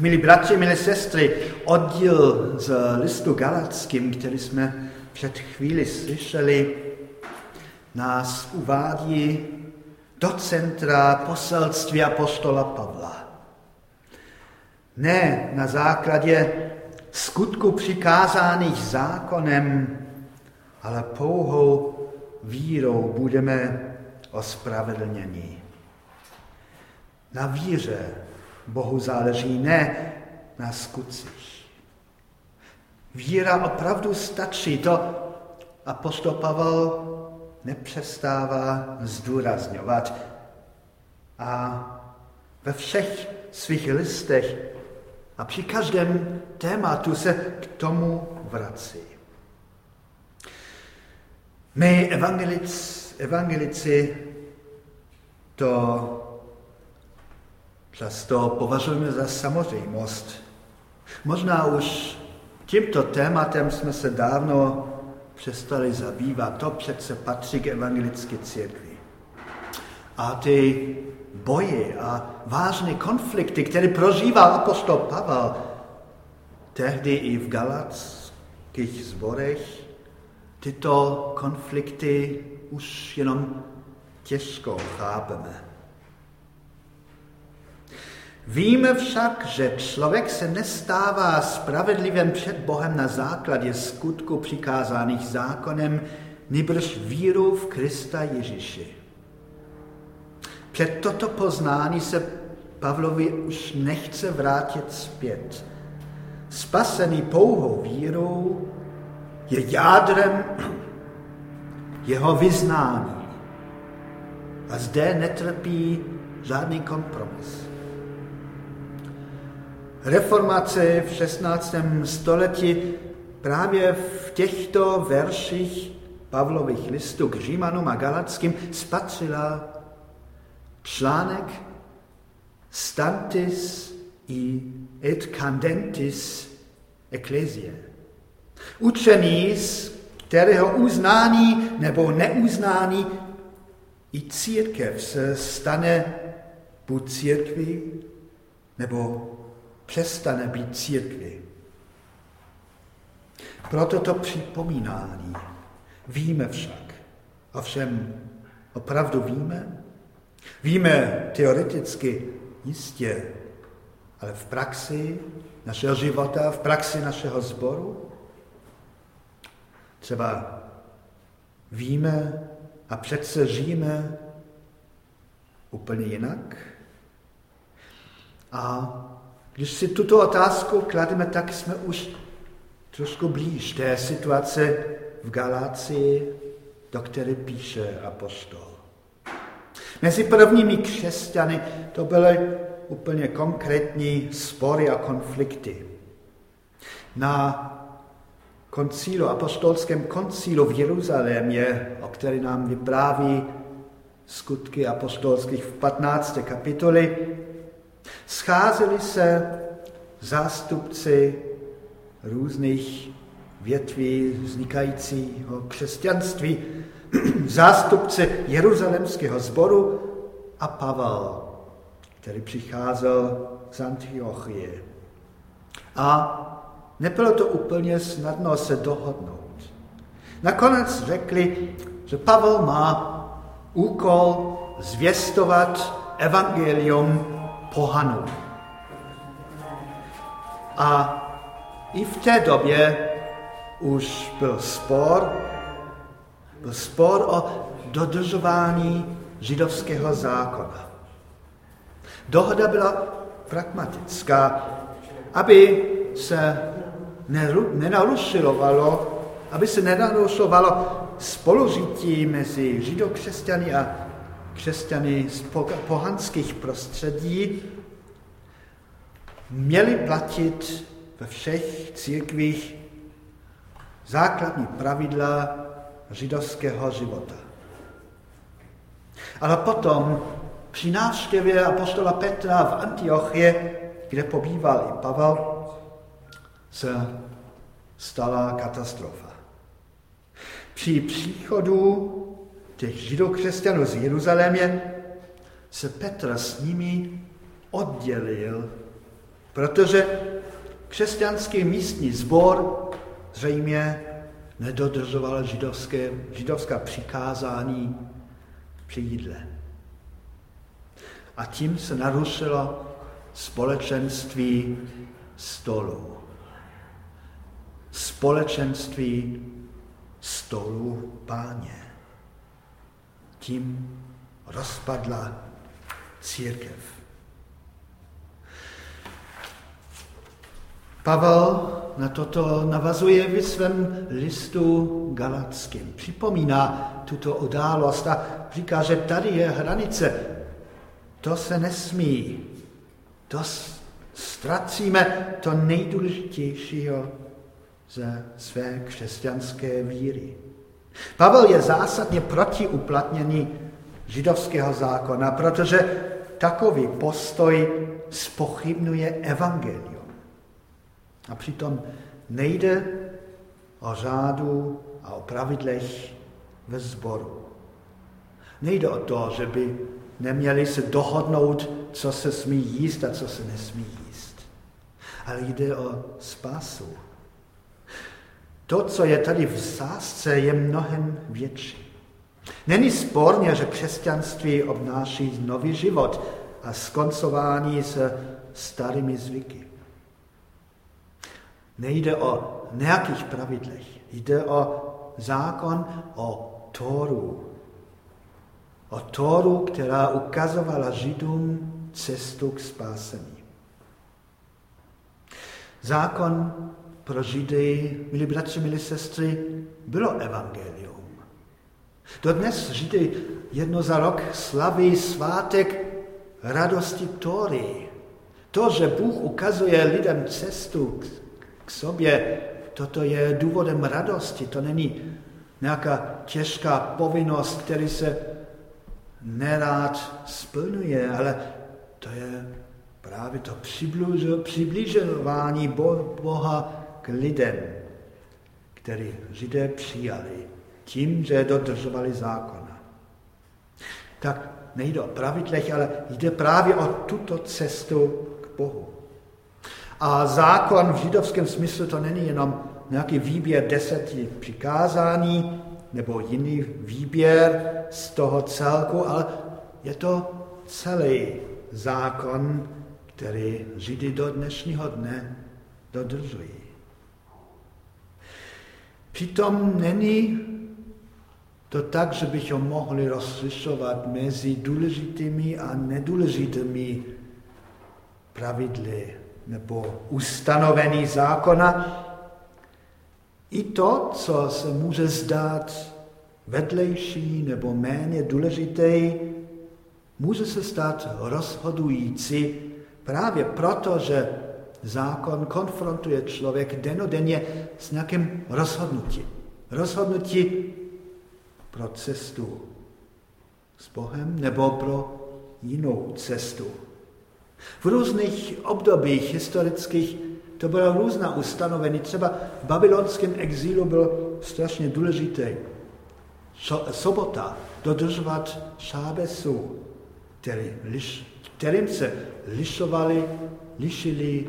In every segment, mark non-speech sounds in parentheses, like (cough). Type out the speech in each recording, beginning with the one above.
Milí bratři, milé sestry, oddíl z listu Galackým, který jsme před chvíli slyšeli, nás uvádí do centra poselství apostola Pavla. Ne na základě skutku přikázaných zákonem, ale pouhou vírou budeme ospravedlněni. Na víře Bohu záleží, ne na skutcích. Víra opravdu stačí, to apostol Pavel nepřestává zdůrazňovat. A ve všech svých listech a při každém tématu se k tomu vrací. My evangelic, evangelici to často považujeme za samozřejmost. Možná už tímto tématem jsme se dávno přestali zabývat. To přece patří k evangelické církvi. A ty boje a vážné konflikty, které prožíval apostol Pavel, tehdy i v galackých zborech, tyto konflikty už jenom těžko chápeme. Víme však, že člověk se nestává spravedlivým před Bohem na základě skutku přikázaných zákonem, nýbrž víru v Krista Ježíši. Před toto poznání se Pavlovi už nechce vrátit zpět. Spasený pouhou vírou je jádrem jeho vyznání. A zde netrpí žádný kompromis. Reformace v 16. století právě v těchto verších Pavlových listů k Římanům a Galackým spatřila článek Stantis i et candentis ecclesia. Učení, z kterého uznání nebo neuznání i církev se stane buď církví nebo přestane být církvi. Proto to připomínání. Víme však, ovšem opravdu víme? Víme teoreticky jistě, ale v praxi našeho života, v praxi našeho sboru? Třeba víme a přece žijeme úplně jinak? A když si tuto otázku klademe, tak jsme už trošku blíž té situace v Galácii, do které píše apostol. Mezi prvními křesťany to byly úplně konkrétní spory a konflikty. Na koncílu, apostolském koncílu v Jeruzalémě, o který nám vypráví skutky apostolských v 15. kapitoli, Scházeli se zástupci různých větví vznikajícího křesťanství, (clears throat) zástupci Jeruzalemského sboru a Pavel, který přicházel z Antiochie. A nebylo to úplně snadno se dohodnout. Nakonec řekli, že Pavel má úkol zvěstovat evangelium pohanů. A i v té době už byl spor, byl spor o dodržování židovského zákona. Dohoda byla pragmatická, aby se nenarušovalo, aby se nenarušovalo spolužití mezi židokřesťany a křesťany z pohanských prostředí měli platit ve všech církvích základní pravidla židovského života. Ale potom při návštěvě apostola Petra v Antiochie, kde pobýval i Pavel, se stala katastrofa. Při příchodu těch židokřesťanů z Jeruzalémě, se Petr s nimi oddělil Protože křesťanský místní sbor zřejmě nedodržoval židovské, židovská přikázání při jídle. A tím se narušilo společenství stolu. Společenství stolu páně. Tím rozpadla církev. Pavel na toto navazuje ve svém listu galackým. Připomíná tuto událost a říká, že tady je hranice. To se nesmí. To ztracíme to nejdůležitějšího ze své křesťanské víry. Pavel je zásadně proti uplatnění židovského zákona, protože takový postoj spochybnuje evangelium. A přitom nejde o řádu a o pravidlech ve sboru. Nejde o to, že by neměli se dohodnout, co se smí jíst a co se nesmí jíst. Ale jde o spásu. To, co je tady v sásce, je mnohem větší. Není sporně, že křesťanství obnáší nový život a skoncování se starými zvyky. Nejde o nějakých pravidlech, jde o zákon, o Tóru. O Tóru, která ukazovala Židům cestu k spásení. Zákon pro Židy, milí bratři, milí sestry, bylo evangelium. Dodnes Židy jedno za rok slaví svátek radosti Tóry. To, že Bůh ukazuje lidem cestu k sobě, toto je důvodem radosti, to není nějaká těžká povinnost, který se nerád splňuje, ale to je právě to přibližování Boha lidem, který Židé přijali tím, že dodržovali zákona. Tak nejde o pravidlech, ale jde právě o tuto cestu k Bohu. A zákon v židovském smyslu to není jenom nějaký výběr deseti přikázání nebo jiný výběr z toho celku, ale je to celý zákon, který Židy do dnešního dne dodržují. Přitom není to tak, že bychom mohli rozlišovat mezi důležitými a nedůležitými pravidly nebo ustanovení zákona, i to, co se může zdát vedlejší nebo méně důležité, může se stát rozhodující právě proto, že zákon konfrontuje člověk denodenně s nějakým rozhodnutím. Rozhodnutí pro cestu s Bohem nebo pro jinou cestu. V různých obdobích historických to bylo různá ustanovení. Třeba v babylonském exílu bylo strašně důležité sobota dodržovat šábesu, který, kterým se lišovali, lišili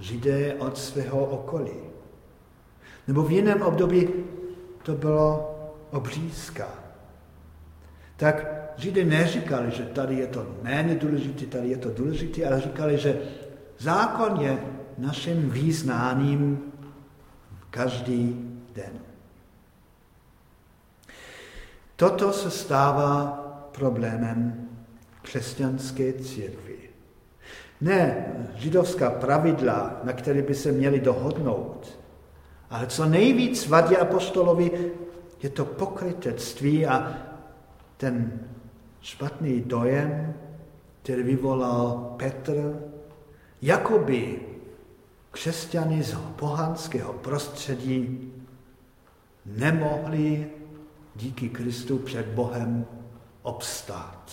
židé od svého okolí. Nebo v jiném období to bylo obřízka. Tak Židé neříkali, že tady je to méně důležité, tady je to důležité, ale říkali, že zákon je naším význáním každý den. Toto se stává problémem křesťanské církvy. Ne židovská pravidla, na které by se měli dohodnout, ale co nejvíc vadí apostolovi, je to pokrytectví a ten špatný dojem, který vyvolal Petr, jakoby křesťany z pohanského prostředí nemohli díky Kristu před Bohem obstát.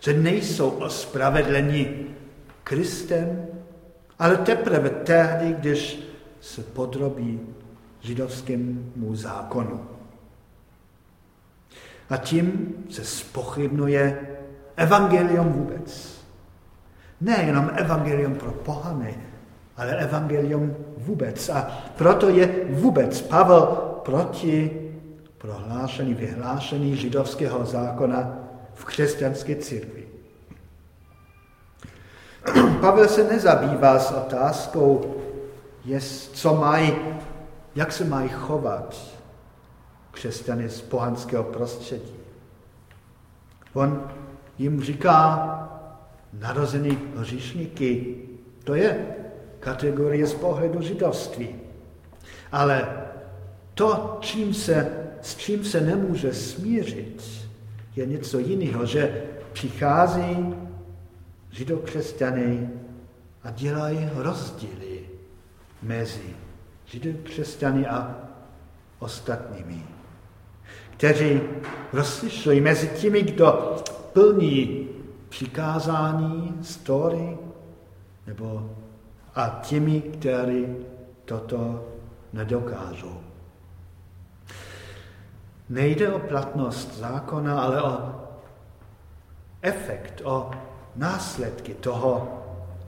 Že nejsou ospravedleni Kristem, ale teprve tehdy, když se podrobí židovskému zákonu. A tím se spochybnuje evangelium vůbec. Nejenom evangelium pro pohany, ale evangelium vůbec. A proto je vůbec Pavel proti prohlášení, vyhlášení židovského zákona v křesťanské církvi. (clears throat) Pavel se nezabývá s otázkou, jest, co mají, jak se mají chovat křesťany z pohanského prostředí. On jim říká, narozený hříšníky, to je kategorie z pohledu židovství. Ale to, čím se, s čím se nemůže smířit, je něco jiného, že přichází židokřesťany a dělají rozdíly mezi židokřesťany a ostatními, kteří rozlišují mezi těmi, kdo plní přikázání, story, nebo a těmi, kteří toto nedokážou. Nejde o platnost zákona, ale o efekt, o následky toho,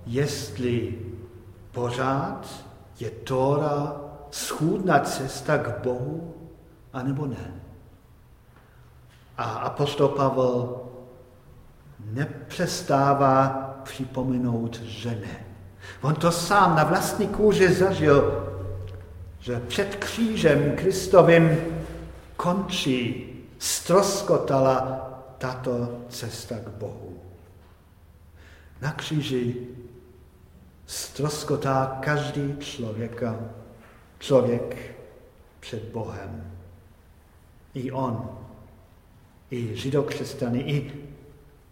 jestli pořád je Tóra schůdná cesta k Bohu, anebo ne. A apostol Pavel nepřestává připomenout, že ne. On to sám na vlastní kůži zažil, že před křížem Kristovým končí, stroskotala tato cesta k Bohu. Na kříži stroskotá každý člověka, člověk před Bohem. I on, i židokřesťany, i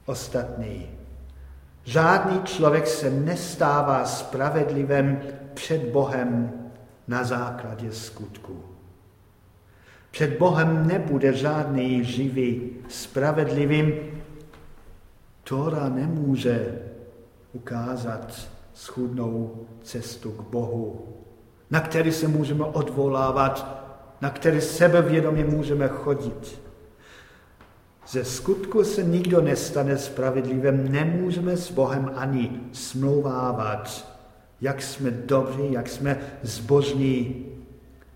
ostatní. Žádný člověk se nestává spravedlivým před Bohem na základě skutku. Před Bohem nebude žádný živý spravedlivým. Tora nemůže ukázat schudnou cestu k Bohu, na který se můžeme odvolávat, na který sebevědomě můžeme chodit. Ze skutku se nikdo nestane spravedlivým, nemůžeme s Bohem ani smlouvávat, jak jsme dobří, jak jsme zbožní.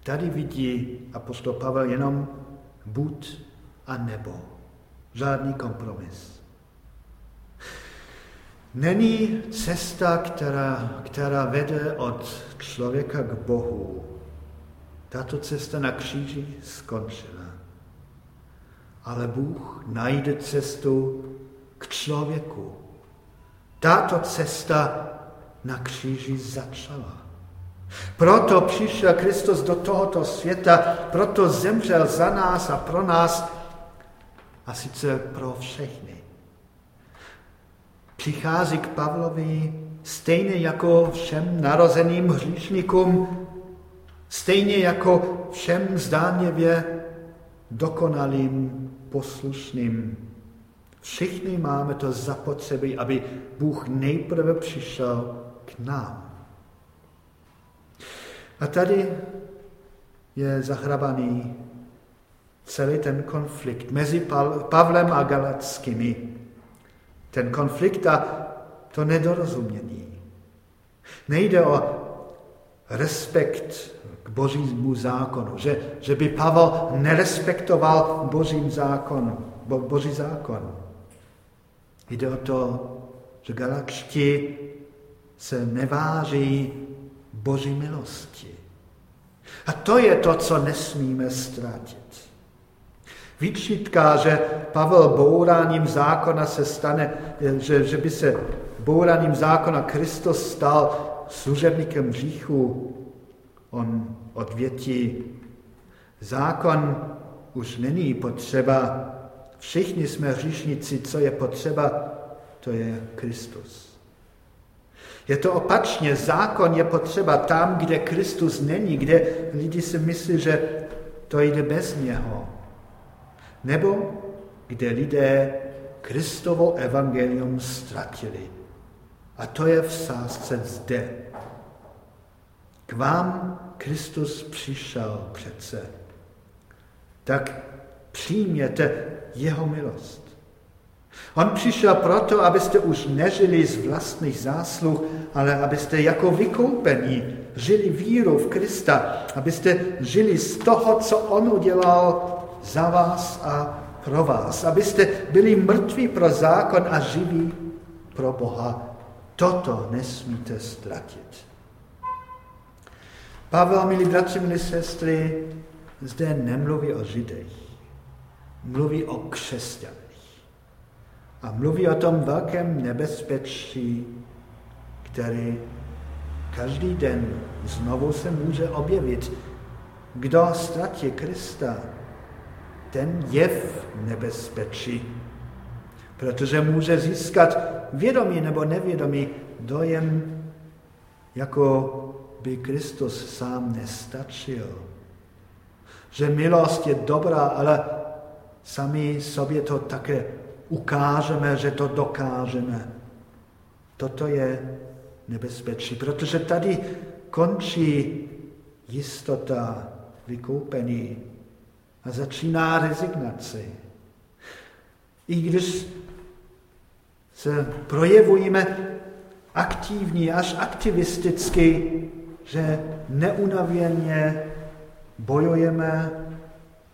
Tady vidí apostol Pavel jenom buď a nebo. Žádný kompromis. Není cesta, která, která vede od člověka k Bohu. Tato cesta na kříži skončila ale Bůh najde cestu k člověku. Tato cesta na kříži začala. Proto přišel Kristus do tohoto světa, proto zemřel za nás a pro nás, a sice pro všechny. Přichází k Pavlovi stejně jako všem narozeným hříšníkům, stejně jako všem zdánlivě dokonalým poslušným. Všichni máme to zapotřebí, aby Bůh nejprve přišel k nám. A tady je zahrabaný celý ten konflikt mezi Pavlem a Galackými. Ten konflikt a to nedorozumění. Nejde o respekt k božímu zákonu, že, že by Pavel nerespektoval božím zákon, bo, boží zákon. Jde o to, že galakšti se neváží boží milosti. A to je to, co nesmíme ztratit. Výčitka, že Pavel bouráním zákona se stane, že, že by se bouráním zákona Kristus stal služebníkem hříchu, on odvětí, zákon už není potřeba, všichni jsme hříšníci, co je potřeba, to je Kristus. Je to opačně, zákon je potřeba tam, kde Kristus není, kde lidi si myslí, že to jde bez něho. Nebo kde lidé Kristovo evangelium ztratili. A to je v sázce zde. K vám Kristus přišel přece. Tak přijměte jeho milost. On přišel proto, abyste už nežili z vlastních zásluh, ale abyste jako vykoupení žili víru v Krista, abyste žili z toho, co On udělal za vás a pro vás, abyste byli mrtví pro zákon a živí pro Boha. Toto nesmíte ztratit. Pavel, milí bratři, milí sestry, zde nemluví o Židech, mluví o křesťanech. A mluví o tom velkém nebezpečí, který každý den znovu se může objevit. Kdo ztratí Krista, ten je v nebezpečí, protože může získat vědomí nebo nevědomí dojem, jako by Kristus sám nestačil. Že milost je dobrá, ale sami sobě to také ukážeme, že to dokážeme. Toto je nebezpečí, protože tady končí jistota vykoupení a začíná rezignace. I když se projevujeme aktivní, až aktivisticky, že neunavěně bojujeme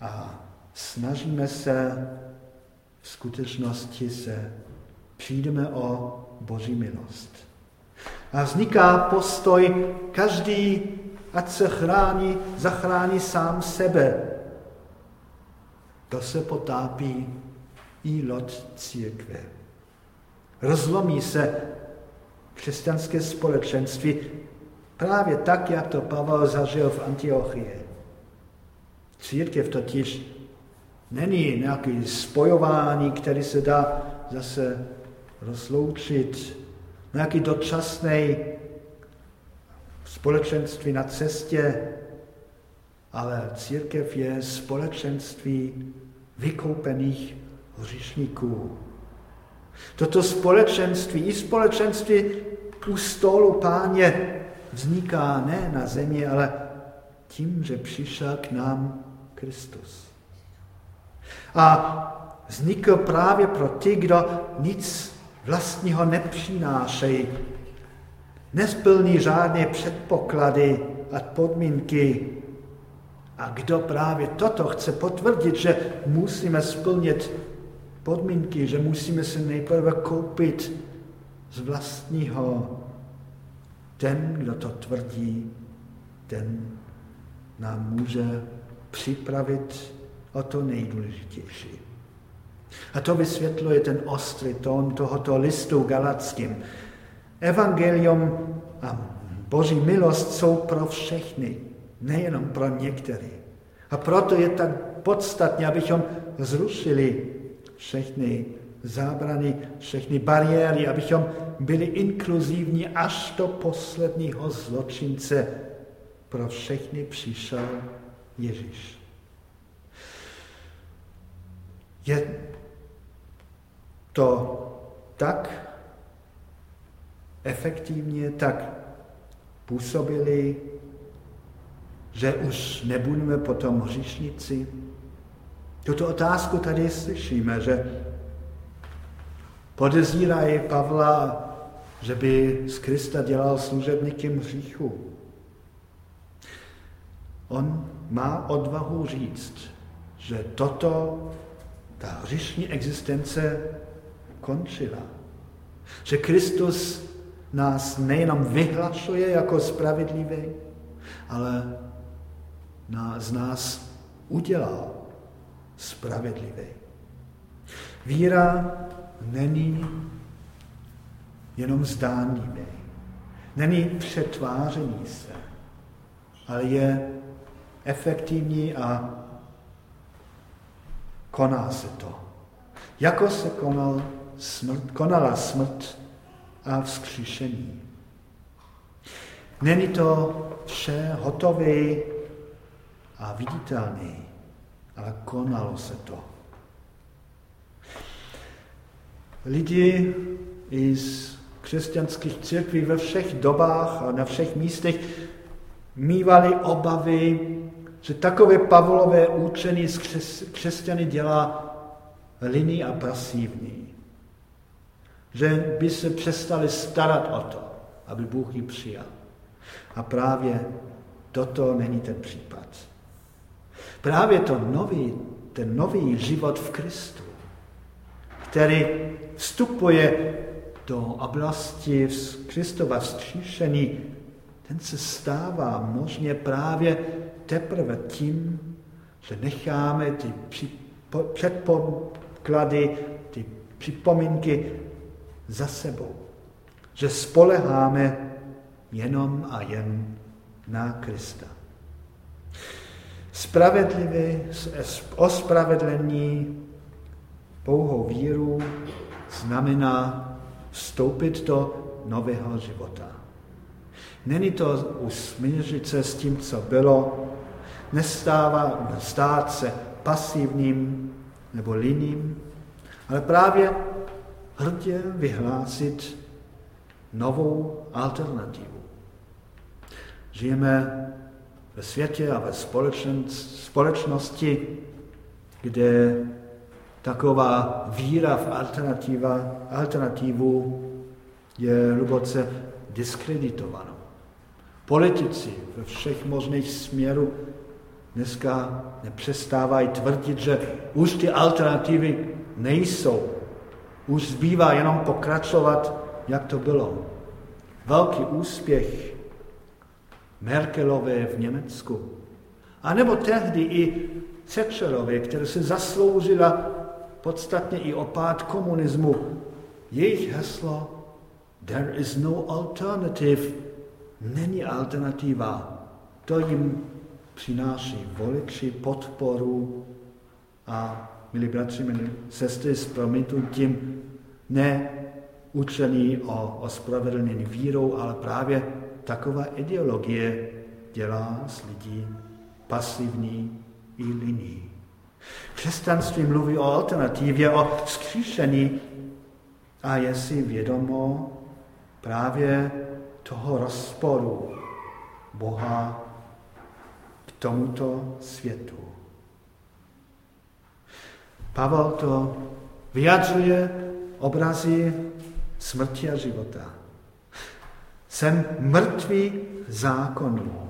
a snažíme se v skutečnosti se přijdeme o Boží milost. A vzniká postoj, každý, ať se chrání, zachrání sám sebe. To se potápí i loď církve. Rozlomí se křesťanské společenství právě tak, jak to Pavel zažil v Antiochii. Církev totiž Není nějaký spojování, který se dá zase rozloučit. Nějaký dočasný společenství na cestě, ale církev je společenství vykoupených hříšníků. Toto společenství, i společenství u stolu páně vzniká ne na zemi, ale tím, že přišel k nám Kristus. A vznikl právě pro ty, kdo nic vlastního nepřinášejí, nesplní žádné předpoklady a podmínky. A kdo právě toto chce potvrdit, že musíme splnit podmínky, že musíme se nejprve koupit z vlastního, ten, kdo to tvrdí, ten nám může připravit o to nejdůležitější. A to vysvětluje ten ostrý tón tohoto listu galackým. Evangelium a Boží milost jsou pro všechny, nejenom pro některé. A proto je tak podstatně, abychom zrušili všechny zábrany, všechny bariéry, abychom byli inkluzivní až do posledního zločince. Pro všechny přišel Ježíš. Je to tak efektivně, tak působili, že už nebudeme potom hříšnici? Tuto otázku tady slyšíme, že podezírají Pavla, že by z Krista dělal služebníkem hříchu. On má odvahu říct, že toto ta hřišní existence končila. Že Kristus nás nejenom vyhlašuje jako spravedlivý, ale z nás udělal spravedlivý. Víra není jenom zdánlivý, není přetváření se, ale je efektivní a koná se to. Jako se konal smrt, konala smrt a vzkříšení. Není to vše hotové a viditelné, ale konalo se to. Lidi z křesťanských církví ve všech dobách a na všech místech mývali obavy že takové Pavlové učení z křes, křesťany dělá líný a pasivní. že by se přestali starat o to, aby Bůh ji přijal. A právě toto není ten případ. Právě to nový, ten nový život v Kristu, který vstupuje do oblasti Kristova vzkříšení, ten se stává možně právě teprve tím, že necháme ty předpoklady, ty připomínky za sebou. Že spoleháme jenom a jen na Krista. Spravedlivý, ospravedlení pouhou víru znamená vstoupit do nového života. Není to usmířit se s tím, co bylo, nestává, stát se pasivním nebo liným, ale právě hrdě vyhlásit novou alternativu. Žijeme ve světě a ve společnosti, kde taková víra v alternativa, alternativu je hluboce diskreditovaná. Politici ve všech možných směrů dneska nepřestávají tvrdit, že už ty alternativy nejsou. Už zbývá jenom pokračovat, jak to bylo. Velký úspěch Merkelové v Německu. A nebo tehdy i Thatcherové, která se zasloužila podstatně i o pád komunismu. Jejich heslo There is no alternative. Není alternativa. To jim přináší voliči podporu a, milí bratři, milí sestry, s promitnutím ne učení o ospravedlnění vírou, ale právě taková ideologie dělá z lidí pasivní i liní. Křesťanství mluví o alternativě, o skříšení a je si vědomo právě toho rozporu Boha k tomuto světu. Pavel to vyjadřuje obrazy smrti a života. Jsem mrtvý zákonu,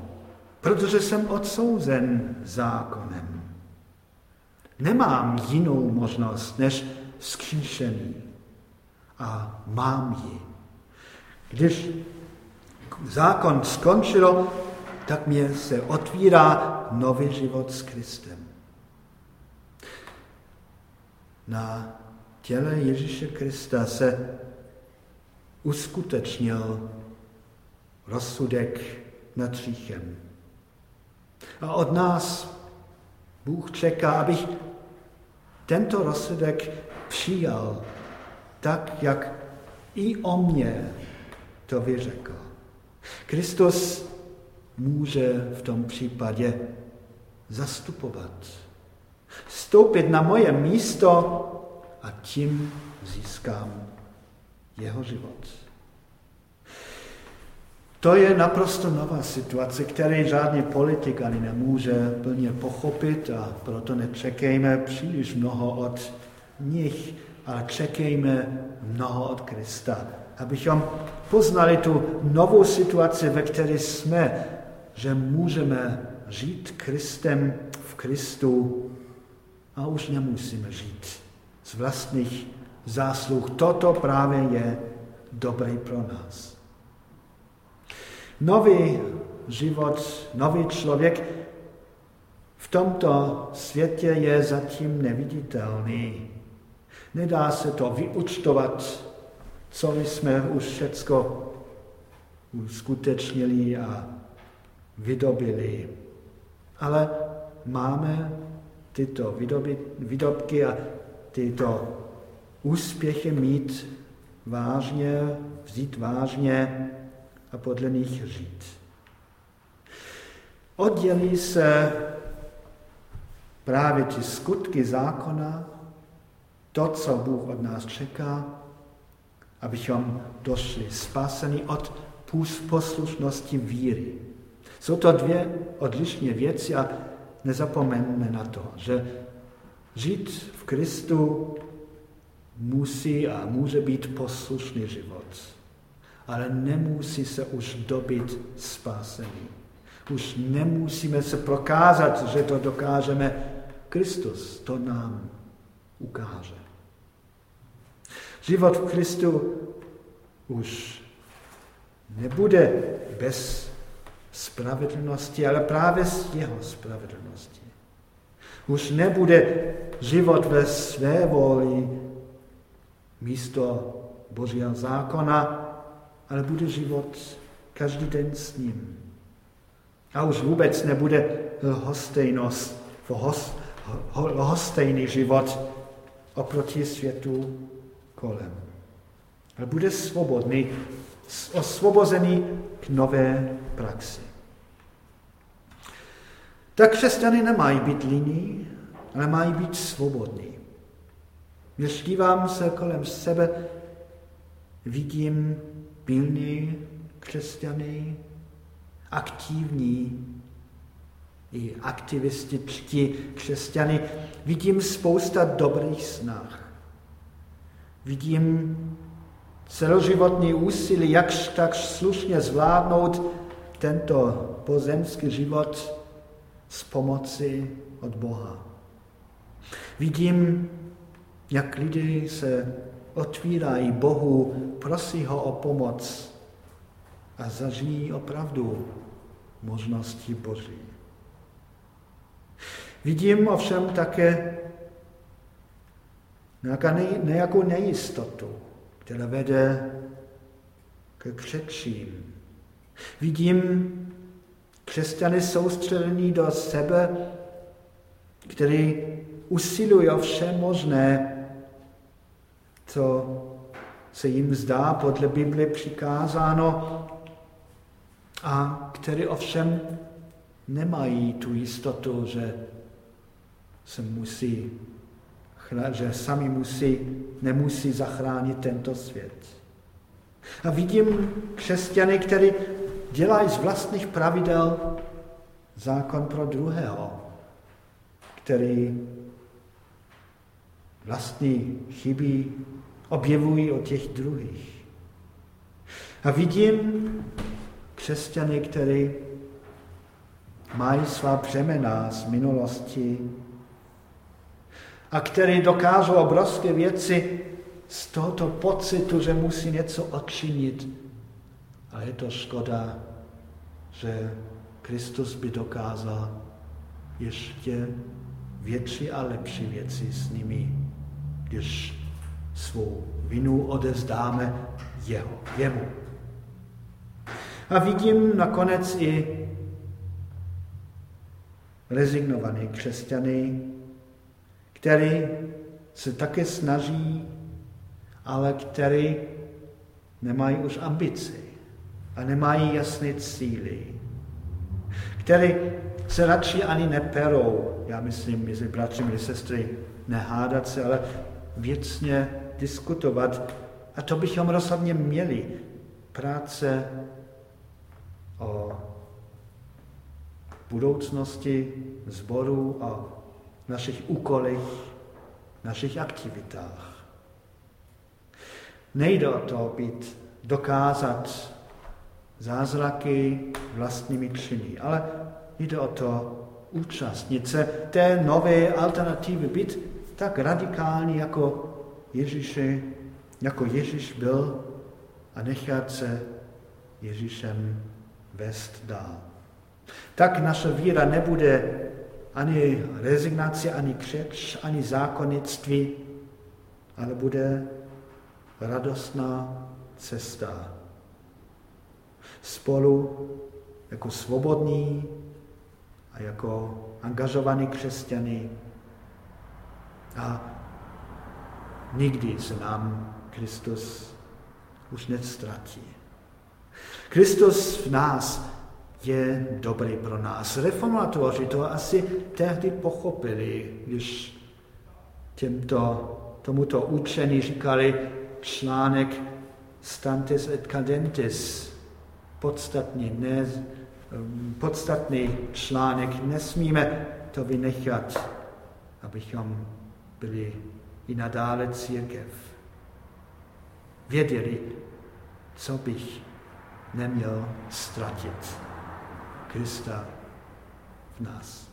protože jsem odsouzen zákonem. Nemám jinou možnost než vzkříšení a mám ji. Když zákon skončil, tak mě se otvírá nový život s Kristem. Na těle Ježíše Krista se uskutečnil rozsudek nad říchem. A od nás Bůh čeká, abych tento rozsudek přijal tak, jak i o mě to vyřekl. Kristus může v tom případě zastupovat. Stoupit na moje místo a tím získám jeho život. To je naprosto nová situace, který žádný politik ani nemůže plně pochopit a proto nečekejme příliš mnoho od nich, ale čekejme mnoho od Krista, abychom poznali tu novou situaci, ve které jsme, že můžeme žít Kristem v Kristu a už nemusíme žít z vlastních zásluh. Toto právě je dobrý pro nás. Nový život, nový člověk v tomto světě je zatím neviditelný. Nedá se to vyučtovat, co jsme už všecko uskutečnili a vydobili. Ale máme tyto vydobky a tyto úspěchy mít vážně, vzít vážně a podle nich žít. Oddělí se právě ty skutky zákona, to, co Bůh od nás čeká, abychom došli spaseni od poslušnosti víry. Jsou to dvě odlišné věci a nezapomeňme na to, že žít v Kristu musí a může být poslušný život, ale nemusí se už dobit spásení. Už nemusíme se prokázat, že to dokážeme. Kristus to nám ukáže. Život v Kristu už nebude bez spravedlnosti, ale právě z jeho spravedlnosti. Už nebude život ve své voli místo Božího zákona, ale bude život každý den s ním. A už vůbec nebude hostejnost, hostejný život oproti světu kolem. Ale bude svobodný, osvobozený k nové praxi. Tak křesťany nemají být líní, ale mají být svobodní. Když dívám se kolem sebe, vidím pilní křesťany, aktivní i aktivističtí křesťany. Vidím spousta dobrých snah. Vidím celoživotní úsilí, jakž tak slušně zvládnout tento pozemský život s pomoci od Boha. Vidím, jak lidi se otvírají Bohu, prosí ho o pomoc a zažijí opravdu možnosti Boží. Vidím ovšem také nějakou nejistotu, která vede ke křečím. Vidím křesťany soustředění do sebe, který usilují o vše možné, co se jim zdá podle Bible přikázáno a který ovšem nemají tu jistotu, že se musí, že sami musí, nemusí zachránit tento svět. A vidím křesťany, kteří dělají z vlastních pravidel zákon pro druhého, který vlastní chyby objevují o těch druhých. A vidím křesťany, kteří mají svá břemena z minulosti a který dokážou obrovské věci z tohoto pocitu, že musí něco odčinit. A je to škoda, že Kristus by dokázal ještě větší a lepší věci s nimi, když svou vinu odezdáme jeho, jemu. A vidím nakonec i rezignované křesťany, který se také snaží, ale který nemají už ambice a nemají jasné cíly, který se radši ani neperou, já myslím, mezi bratři a sestry, nehádat se, ale věcně diskutovat. A to bychom rozhodně měli. Práce o budoucnosti zboru, o našich úkolech, našich aktivitách. Nejde o to být, dokázat zázraky vlastními činy, ale jde o to účastnit se té nové alternativy, být tak radikální jako Ježíše, jako Ježíš byl a nechat se Ježíšem vést dál. Tak naše víra nebude ani rezignace, ani křeč, ani zákonnictví, ale bude radostná cesta. Spolu jako svobodní a jako angažovaní křesťany. A nikdy se nám Kristus už nestratí. Kristus v nás je dobrý pro nás. Reformátoři to asi tehdy pochopili, když těmto, tomuto učení říkali článek stantes et cadentis, podstatný, ne, podstatný článek, nesmíme to vynechat, abychom byli i nadále církev. Věděli, co bych neměl ztratit. Krista v nás.